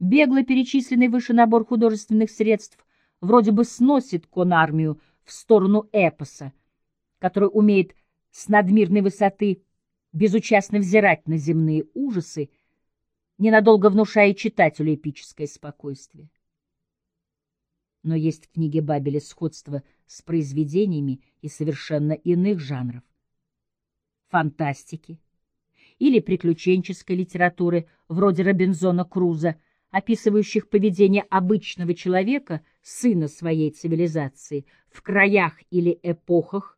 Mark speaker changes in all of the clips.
Speaker 1: Бегло перечисленный выше набор художественных средств вроде бы сносит конармию в сторону эпоса, который умеет с надмирной высоты безучастно взирать на земные ужасы, ненадолго внушая читателю эпическое спокойствие. Но есть в книге Бабеля сходство с произведениями и совершенно иных жанров. Фантастики или приключенческой литературы вроде Робинзона Круза, описывающих поведение обычного человека, сына своей цивилизации, в краях или эпохах,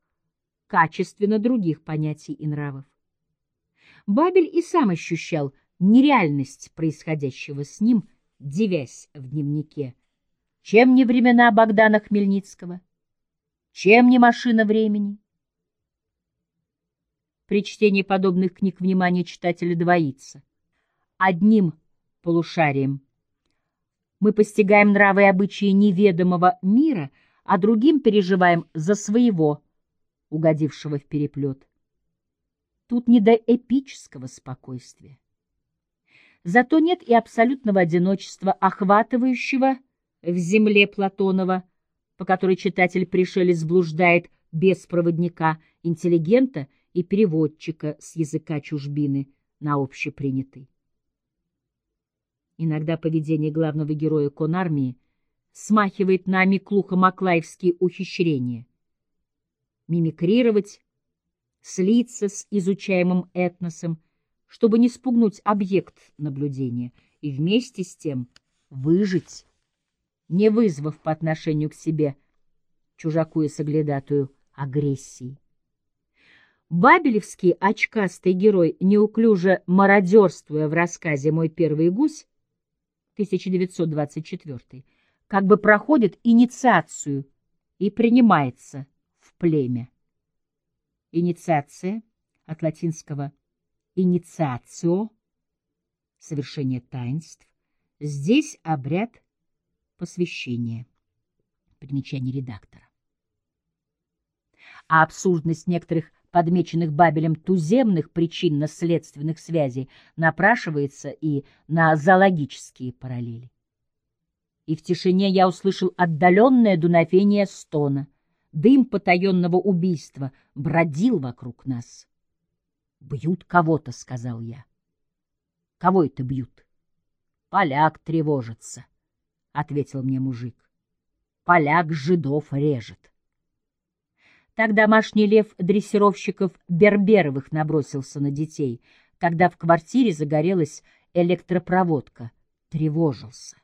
Speaker 1: качественно других понятий и нравов. Бабель и сам ощущал нереальность происходящего с ним, девясь в дневнике. Чем не времена Богдана Хмельницкого? Чем не машина времени? При чтении подобных книг внимание читателя двоится. Одним полушарием мы постигаем нравы и обычаи неведомого мира, а другим переживаем за своего, угодившего в переплет. Тут не до эпического спокойствия. Зато нет и абсолютного одиночества, охватывающего в земле Платонова, по которой читатель-пришелец блуждает без проводника, интеллигента и переводчика с языка чужбины на общепринятый. Иногда поведение главного героя конармии смахивает на Миклуха-Маклаевские ухищрения. Мимикрировать, слиться с изучаемым этносом, чтобы не спугнуть объект наблюдения и вместе с тем выжить, не вызвав по отношению к себе чужаку и соглядатую агрессии. Бабелевский очкастый герой, неуклюже мародерствуя в рассказе «Мой первый гусь» 1924, как бы проходит инициацию и принимается в племя. Инициация от латинского «инициацио» — совершение таинств. Здесь обряд посвящения. Примечание редактора. А абсурдность некоторых подмеченных Бабелем туземных причинно-следственных связей, напрашивается и на зоологические параллели. И в тишине я услышал отдаленное дуновение стона. Дым потаенного убийства бродил вокруг нас. «Бьют кого-то», — сказал я. «Кого это бьют?» «Поляк тревожится», — ответил мне мужик. «Поляк жидов режет». Так домашний лев дрессировщиков Берберовых набросился на детей, когда в квартире загорелась электропроводка. Тревожился.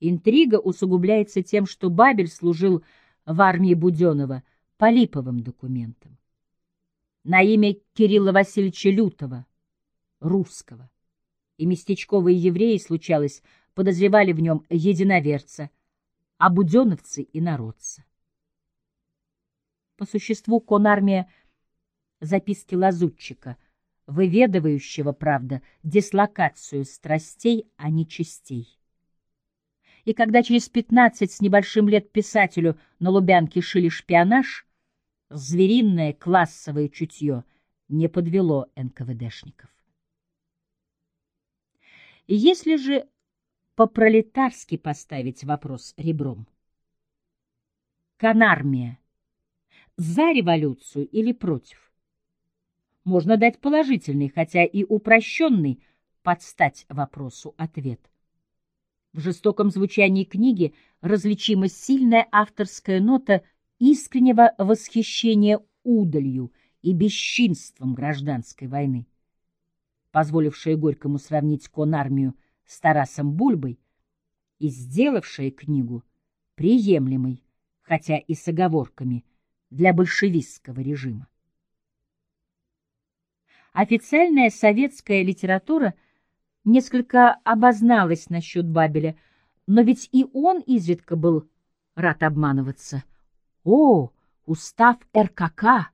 Speaker 1: Интрига усугубляется тем, что Бабель служил в армии Буденова по липовым документам. На имя Кирилла Васильевича Лютова, русского. И местечковые евреи, случалось, подозревали в нем единоверца, а буденовцы — и народца. По существу конармия записки лазутчика, выведывающего, правда, дислокацию страстей, а не частей. И когда через пятнадцать с небольшим лет писателю на Лубянке шили шпионаж, звериное классовое чутье не подвело НКВДшников. Если же по-пролетарски поставить вопрос ребром, Канармия за революцию или против. Можно дать положительный, хотя и упрощенный, подстать вопросу ответ. В жестоком звучании книги различима сильная авторская нота искреннего восхищения удалью и бесчинством гражданской войны, позволившая Горькому сравнить конармию с Тарасом Бульбой и сделавшая книгу приемлемой, хотя и с оговорками – для большевистского режима. Официальная советская литература несколько обозналась насчет Бабеля, но ведь и он изредка был рад обманываться. О, устав РКК!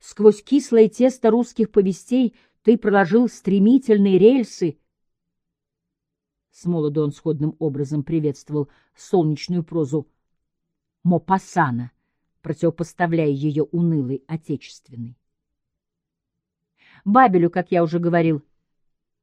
Speaker 1: Сквозь кислое тесто русских повестей ты проложил стремительные рельсы. С молоду он сходным образом приветствовал солнечную прозу Мопассана — противопоставляя ее унылой отечественной. Бабелю, как я уже говорил,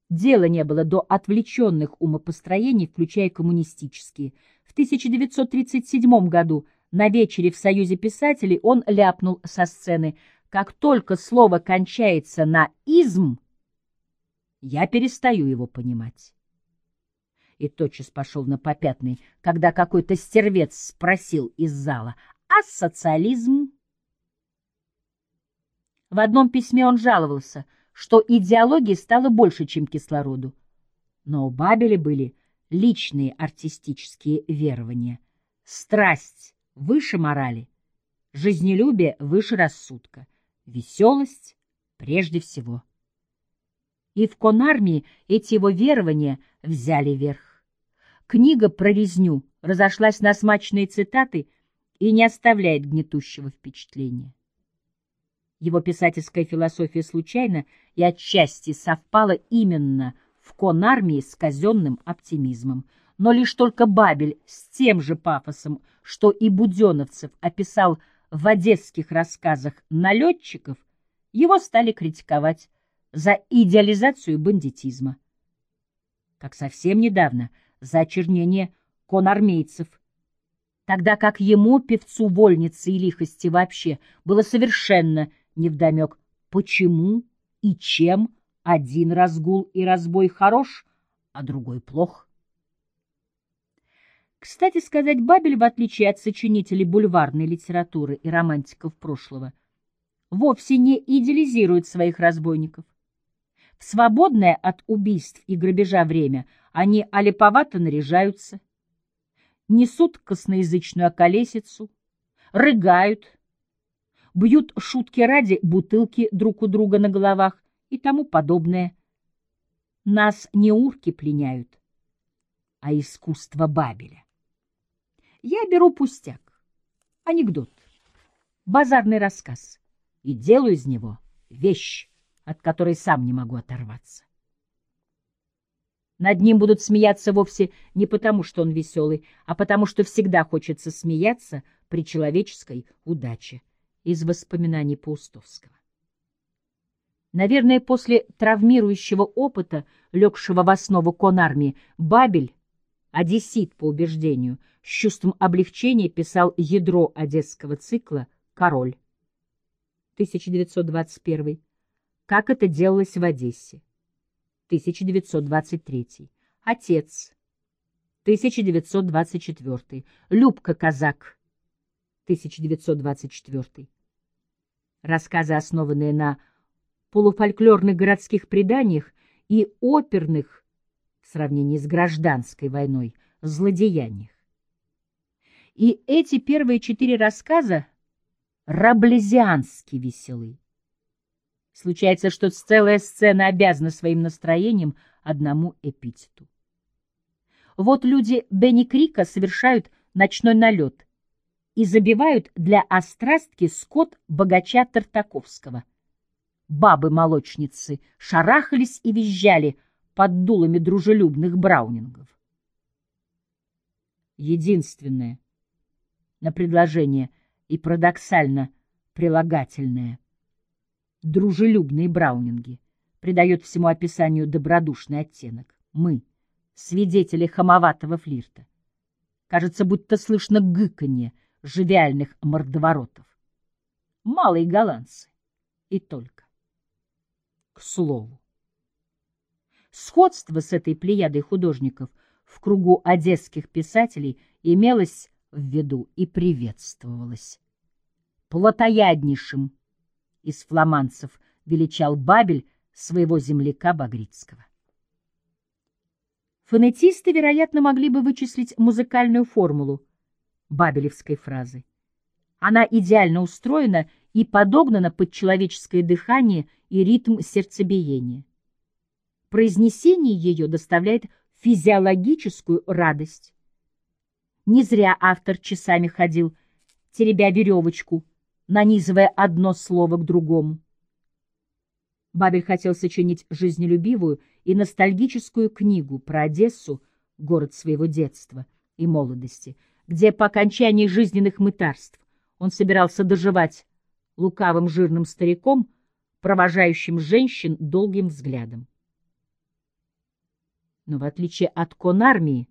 Speaker 1: дела не было до отвлеченных умопостроений, включая коммунистические. В 1937 году на вечере в Союзе писателей он ляпнул со сцены «Как только слово кончается на «изм», я перестаю его понимать». И тотчас пошел на попятный, когда какой-то стервец спросил из зала «А социализм?» В одном письме он жаловался, что идеологии стало больше, чем кислороду. Но у Бабеля были личные артистические верования. Страсть выше морали, жизнелюбие выше рассудка, веселость прежде всего. И в конармии эти его верования взяли верх. Книга про резню разошлась на смачные цитаты и не оставляет гнетущего впечатления. Его писательская философия случайно и отчасти совпала именно в конармии с казенным оптимизмом. Но лишь только Бабель с тем же пафосом, что и Буденовцев описал в одесских рассказах налетчиков, его стали критиковать за идеализацию бандитизма. Как совсем недавно за очернение конармейцев, тогда как ему, певцу вольницы и лихости вообще, было совершенно невдомек, почему и чем один разгул и разбой хорош, а другой плох. Кстати сказать, Бабель, в отличие от сочинителей бульварной литературы и романтиков прошлого, вовсе не идеализирует своих разбойников. В свободное от убийств и грабежа время они олиповато наряжаются, несут косноязычную околесицу, рыгают, бьют шутки ради бутылки друг у друга на головах и тому подобное. Нас не урки пленяют, а искусство Бабеля. Я беру пустяк, анекдот, базарный рассказ и делаю из него вещь, от которой сам не могу оторваться. Над ним будут смеяться вовсе не потому, что он веселый, а потому, что всегда хочется смеяться при человеческой удаче. Из воспоминаний Паустовского. Наверное, после травмирующего опыта, легшего в основу конармии, Бабель, одессит по убеждению, с чувством облегчения писал ядро одесского цикла «Король» 1921, как это делалось в Одессе 1923, «Отец» 1924, «Любка Казак» 1924. Рассказы, основанные на полуфольклорных городских преданиях и оперных, в сравнении с гражданской войной, злодеяниях. И эти первые четыре рассказа раблезиански веселы. Случается, что целая сцена обязана своим настроением одному эпитету. Вот люди Бенни Крика совершают ночной налет — и забивают для острастки скот богача Тартаковского. Бабы-молочницы шарахались и визжали под дулами дружелюбных браунингов. Единственное на предложение и парадоксально прилагательное дружелюбные браунинги придает всему описанию добродушный оттенок. Мы — свидетели хамоватого флирта. Кажется, будто слышно гыканье — живиальных мордоворотов. Малые голландцы. И только. К слову. Сходство с этой плеядой художников в кругу одесских писателей имелось в виду и приветствовалось. Плотояднейшим из фламандцев величал Бабель своего земляка Багрицкого. Фонетисты, вероятно, могли бы вычислить музыкальную формулу бабелевской фразы. Она идеально устроена и подогнана под человеческое дыхание и ритм сердцебиения. Произнесение ее доставляет физиологическую радость. Не зря автор часами ходил, теребя веревочку, нанизывая одно слово к другому. Бабель хотел сочинить жизнелюбивую и ностальгическую книгу про Одессу, город своего детства и молодости — где по окончании жизненных мытарств он собирался доживать лукавым жирным стариком, провожающим женщин долгим взглядом. Но в отличие от конармии,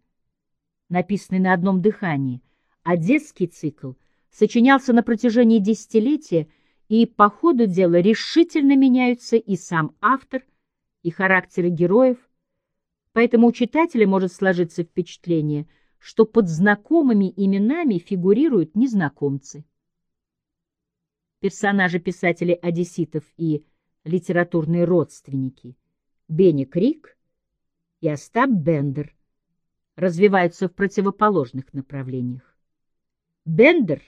Speaker 1: написанной на одном дыхании, одесский цикл сочинялся на протяжении десятилетия, и по ходу дела решительно меняются и сам автор, и характеры героев, поэтому у читателя может сложиться впечатление, что под знакомыми именами фигурируют незнакомцы. Персонажи писателей-одесситов и литературные родственники Бенни Крик и Остап Бендер развиваются в противоположных направлениях. Бендер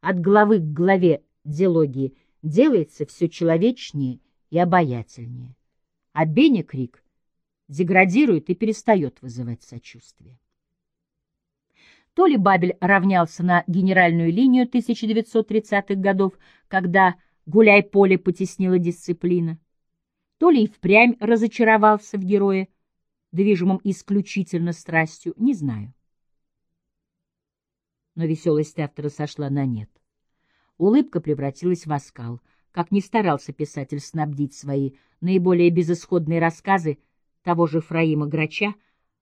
Speaker 1: от главы к главе диалогии делается все человечнее и обаятельнее, а Бенни Крик деградирует и перестает вызывать сочувствие. То ли Бабель равнялся на генеральную линию 1930-х годов, когда гуляй-поле потеснила дисциплина, то ли и впрямь разочаровался в герое, движимом исключительно страстью, не знаю. Но веселость автора сошла на нет. Улыбка превратилась в оскал. Как ни старался писатель снабдить свои наиболее безысходные рассказы того же Фраима Грача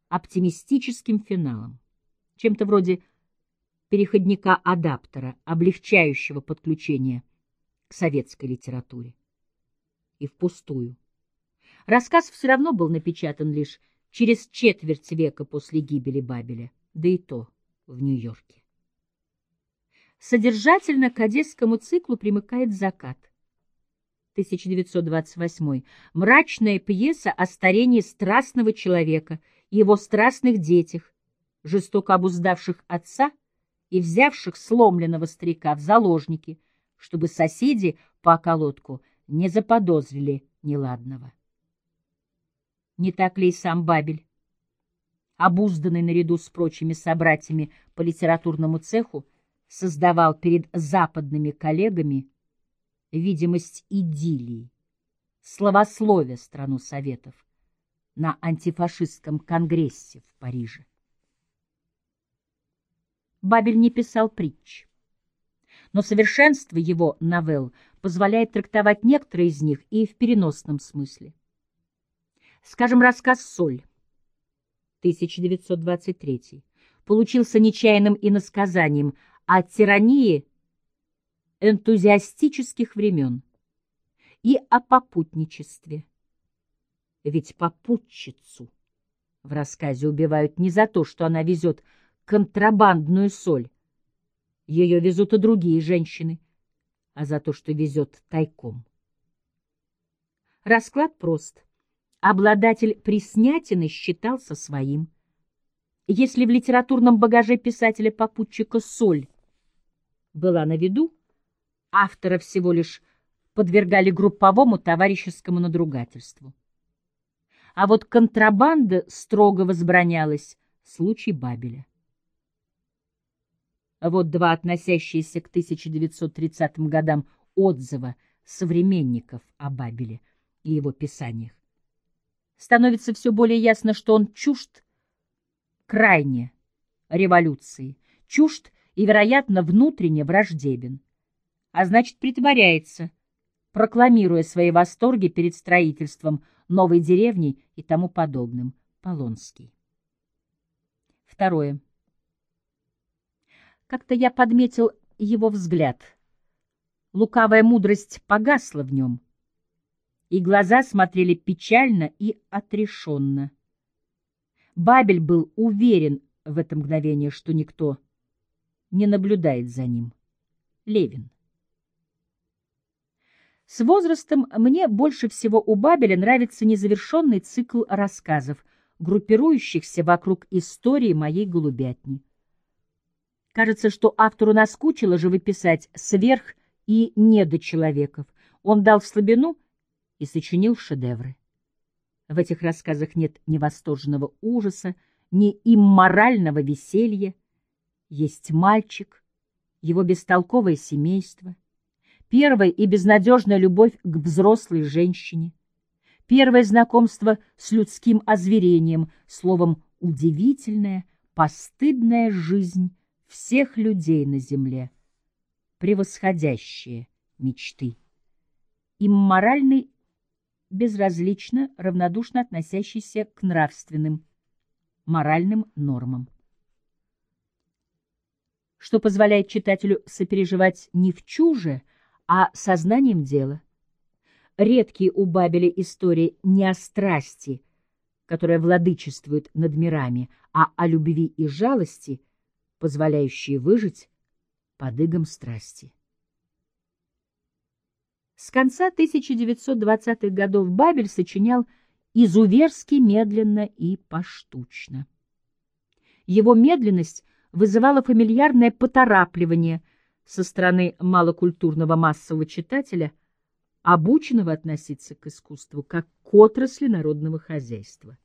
Speaker 1: оптимистическим финалом чем-то вроде переходника-адаптера, облегчающего подключение к советской литературе. И впустую. Рассказ все равно был напечатан лишь через четверть века после гибели Бабеля, да и то в Нью-Йорке. Содержательно к одесскому циклу примыкает «Закат». 1928 мрачная пьеса о старении страстного человека и его страстных детях, жестоко обуздавших отца и взявших сломленного старика в заложники, чтобы соседи по околотку не заподозрили неладного. Не так ли и сам Бабель, обузданный наряду с прочими собратьями по литературному цеху, создавал перед западными коллегами видимость идиллии, словословия страну Советов на антифашистском конгрессе в Париже. Бабель не писал притч. Но совершенство его новелл позволяет трактовать некоторые из них и в переносном смысле. Скажем, рассказ «Соль» 1923 получился нечаянным иносказанием о тирании энтузиастических времен и о попутничестве. Ведь попутчицу в рассказе убивают не за то, что она везет контрабандную соль. Ее везут и другие женщины, а за то, что везет тайком. Расклад прост. Обладатель приснятины считался своим. Если в литературном багаже писателя-попутчика соль была на виду, автора всего лишь подвергали групповому товарищескому надругательству. А вот контрабанда строго возбранялась, случай Бабеля. Вот два относящиеся к 1930 годам отзыва современников о Бабеле и его писаниях. Становится все более ясно, что он чужд крайне революции, чужд и, вероятно, внутренне враждебен, а значит, притворяется, прокламируя свои восторги перед строительством новой деревни и тому подобным. Полонский. Второе. Как-то я подметил его взгляд. Лукавая мудрость погасла в нем, и глаза смотрели печально и отрешенно. Бабель был уверен в это мгновение, что никто не наблюдает за ним. Левин. С возрастом мне больше всего у Бабеля нравится незавершенный цикл рассказов, группирующихся вокруг истории моей голубятни. Кажется, что автору наскучило же выписать сверх и недочеловеков. Он дал слабину и сочинил шедевры. В этих рассказах нет ни восторженного ужаса, ни имморального веселья. Есть мальчик, его бестолковое семейство, первая и безнадежная любовь к взрослой женщине, первое знакомство с людским озверением, словом, удивительная, постыдная жизнь всех людей на земле, превосходящие мечты. Им моральный, безразлично, равнодушно относящийся к нравственным моральным нормам. Что позволяет читателю сопереживать не в чуже, а сознанием дела. Редкие у Бабеля истории не о страсти, которая владычествует над мирами, а о любви и жалости, позволяющие выжить под игом страсти. С конца 1920-х годов Бабель сочинял изуверски медленно и поштучно. Его медленность вызывала фамильярное поторапливание со стороны малокультурного массового читателя, обученного относиться к искусству как к отрасли народного хозяйства.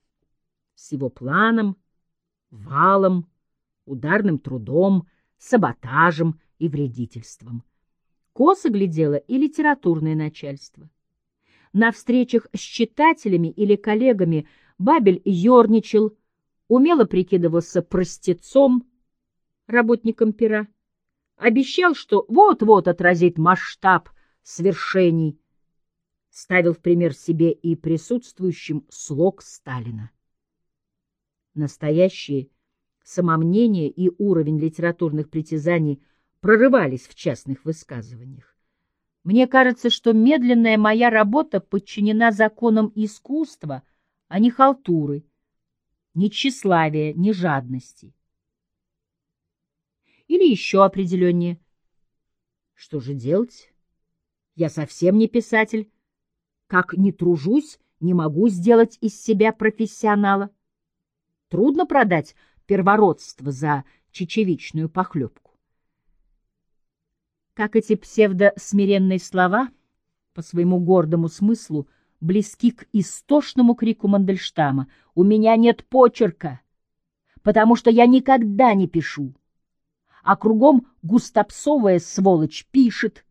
Speaker 1: С его планом, валом, ударным трудом, саботажем и вредительством – Косо глядело и литературное начальство. На встречах с читателями или коллегами Бабель ерничал, умело прикидывался простецом, работником пера, обещал, что вот-вот отразит масштаб свершений, ставил в пример себе и присутствующим слог Сталина. Настоящее самомнение и уровень литературных притязаний – прорывались в частных высказываниях. Мне кажется, что медленная моя работа подчинена законам искусства, а не халтуры, ни тщеславия, ни жадности. Или еще определеннее. Что же делать? Я совсем не писатель. Как не тружусь, не могу сделать из себя профессионала. Трудно продать первородство за чечевичную похлебку как эти псевдосмиренные слова, по своему гордому смыслу, близки к истошному крику Мандельштама «У меня нет почерка, потому что я никогда не пишу, а кругом густопсовая сволочь пишет.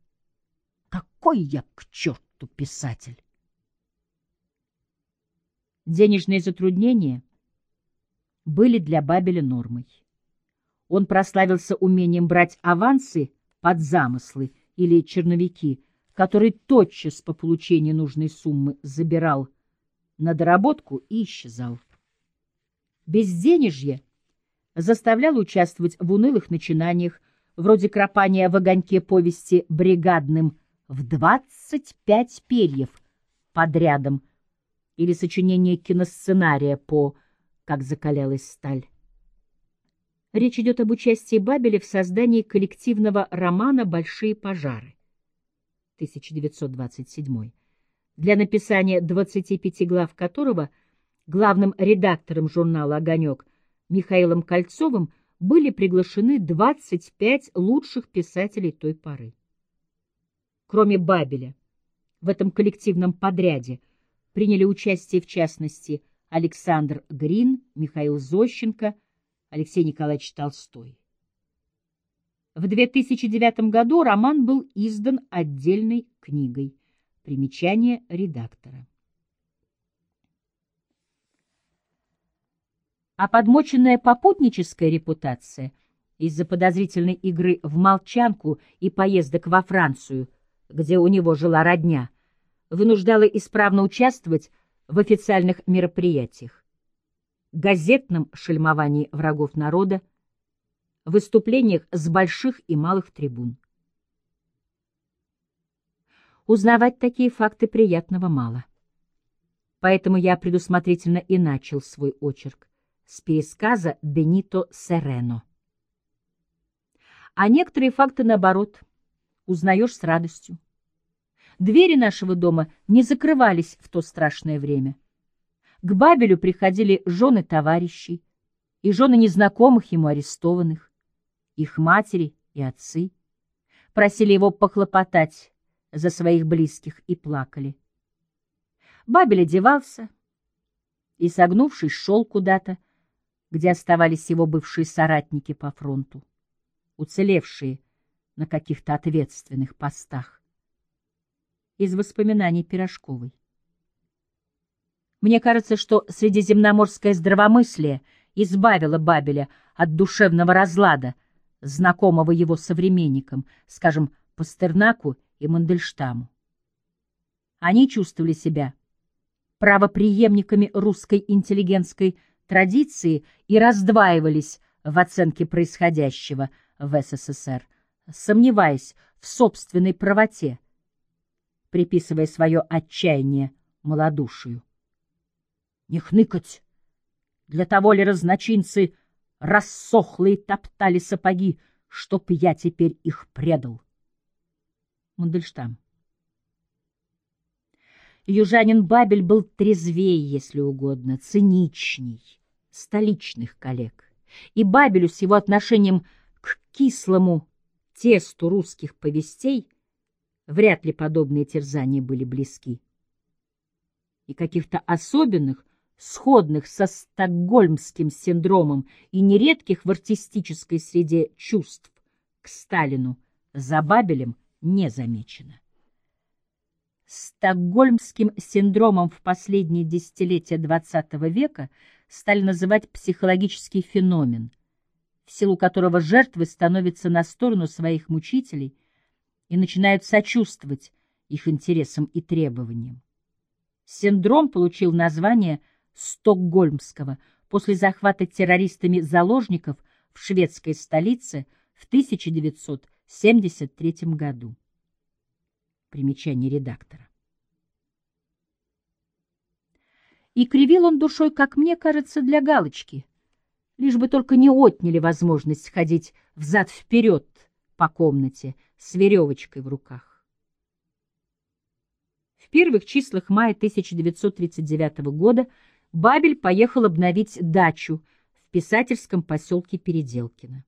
Speaker 1: Какой я к черту писатель!» Денежные затруднения были для Бабеля нормой. Он прославился умением брать авансы под замыслы или черновики, который тотчас по получении нужной суммы забирал на доработку и исчезал. Безденежье заставляло участвовать в унылых начинаниях, вроде кропания в огоньке повести бригадным в двадцать пять перьев подрядом или сочинение киносценария по «Как закалялась сталь». Речь идет об участии Бабеля в создании коллективного романа «Большие пожары» 1927 для написания 25 глав которого главным редактором журнала «Огонек» Михаилом Кольцовым были приглашены 25 лучших писателей той поры. Кроме Бабеля, в этом коллективном подряде приняли участие в частности Александр Грин, Михаил Зощенко, Алексей Николаевич Толстой. В 2009 году роман был издан отдельной книгой. Примечание редактора. А подмоченная попутническая репутация из-за подозрительной игры в молчанку и поездок во Францию, где у него жила родня, вынуждала исправно участвовать в официальных мероприятиях газетном шельмовании врагов народа, выступлениях с больших и малых трибун. Узнавать такие факты приятного мало. Поэтому я предусмотрительно и начал свой очерк с пересказа Бенито Серено. А некоторые факты, наоборот, узнаешь с радостью. Двери нашего дома не закрывались в то страшное время. К Бабелю приходили жены товарищей и жены незнакомых ему арестованных, их матери и отцы. Просили его похлопотать за своих близких и плакали. Бабель одевался и, согнувшись, шел куда-то, где оставались его бывшие соратники по фронту, уцелевшие на каких-то ответственных постах. Из воспоминаний Пирожковой. Мне кажется, что средиземноморское здравомыслие избавило Бабеля от душевного разлада, знакомого его современникам, скажем, Пастернаку и Мандельштаму. Они чувствовали себя правоприемниками русской интеллигентской традиции и раздваивались в оценке происходящего в СССР, сомневаясь в собственной правоте, приписывая свое отчаяние малодушию. Не хныкать! Для того ли разночинцы рассохлые топтали сапоги, чтоб я теперь их предал? Мандельштам. Южанин Бабель был трезвее, если угодно, циничней столичных коллег. И Бабелю с его отношением к кислому тесту русских повестей вряд ли подобные терзания были близки. И каких-то особенных, сходных со стокгольмским синдромом и нередких в артистической среде чувств к Сталину за Бабелем не замечено. Стокгольмским синдромом в последние десятилетия XX века стали называть психологический феномен, в силу которого жертвы становятся на сторону своих мучителей и начинают сочувствовать их интересам и требованиям. Синдром получил название Стокгольмского после захвата террористами заложников в шведской столице в 1973 году. Примечание редактора. И кривил он душой, как мне кажется, для галочки, лишь бы только не отняли возможность ходить взад-вперед по комнате с веревочкой в руках. В первых числах мая 1939 года Бабель поехал обновить дачу в писательском поселке Переделкино.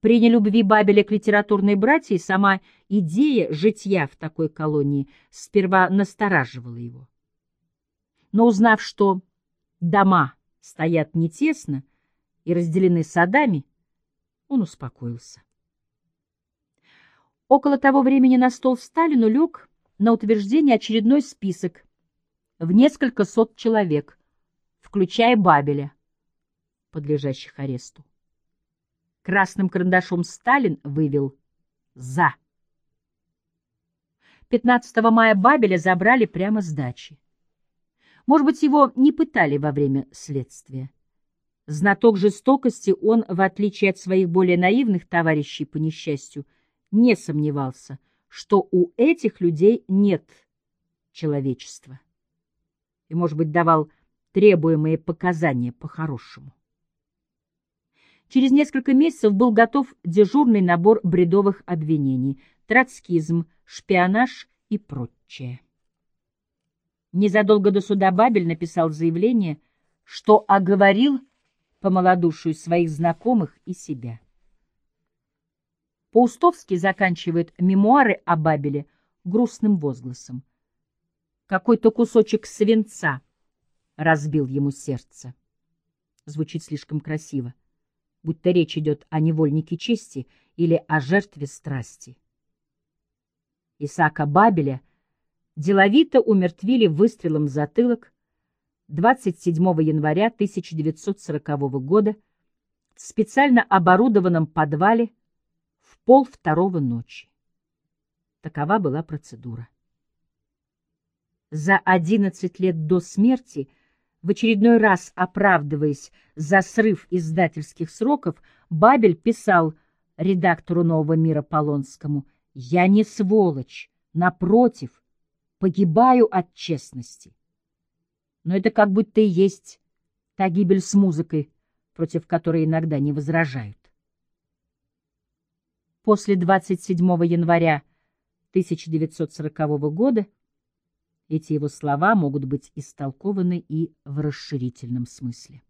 Speaker 1: При нелюбви Бабеля к литературной братье сама идея житья в такой колонии сперва настораживала его. Но узнав, что дома стоят не тесно и разделены садами, он успокоился. Около того времени на стол Сталину лег на утверждение очередной список в несколько сот человек, включая Бабеля, подлежащих аресту. Красным карандашом Сталин вывел «За». 15 мая Бабеля забрали прямо с дачи. Может быть, его не пытали во время следствия. Знаток жестокости он, в отличие от своих более наивных товарищей по несчастью, не сомневался, что у этих людей нет человечества. И, может быть, давал требуемые показания по-хорошему. Через несколько месяцев был готов дежурный набор бредовых обвинений – троцкизм, шпионаж и прочее. Незадолго до суда Бабель написал заявление, что оговорил по малодушию своих знакомых и себя. Паустовский заканчивает мемуары о Бабеле грустным возгласом. Какой-то кусочек свинца разбил ему сердце. Звучит слишком красиво будто речь идет о невольнике чести или о жертве страсти. Исаака Бабеля деловито умертвили выстрелом в затылок 27 января 1940 года в специально оборудованном подвале в пол второго ночи. Такова была процедура. За 11 лет до смерти в очередной раз оправдываясь за срыв издательских сроков, Бабель писал редактору «Нового мира» Полонскому «Я не сволочь, напротив, погибаю от честности». Но это как будто и есть та гибель с музыкой, против которой иногда не возражают. После 27 января 1940 года эти его слова могут быть истолкованы и в расширительном смысле.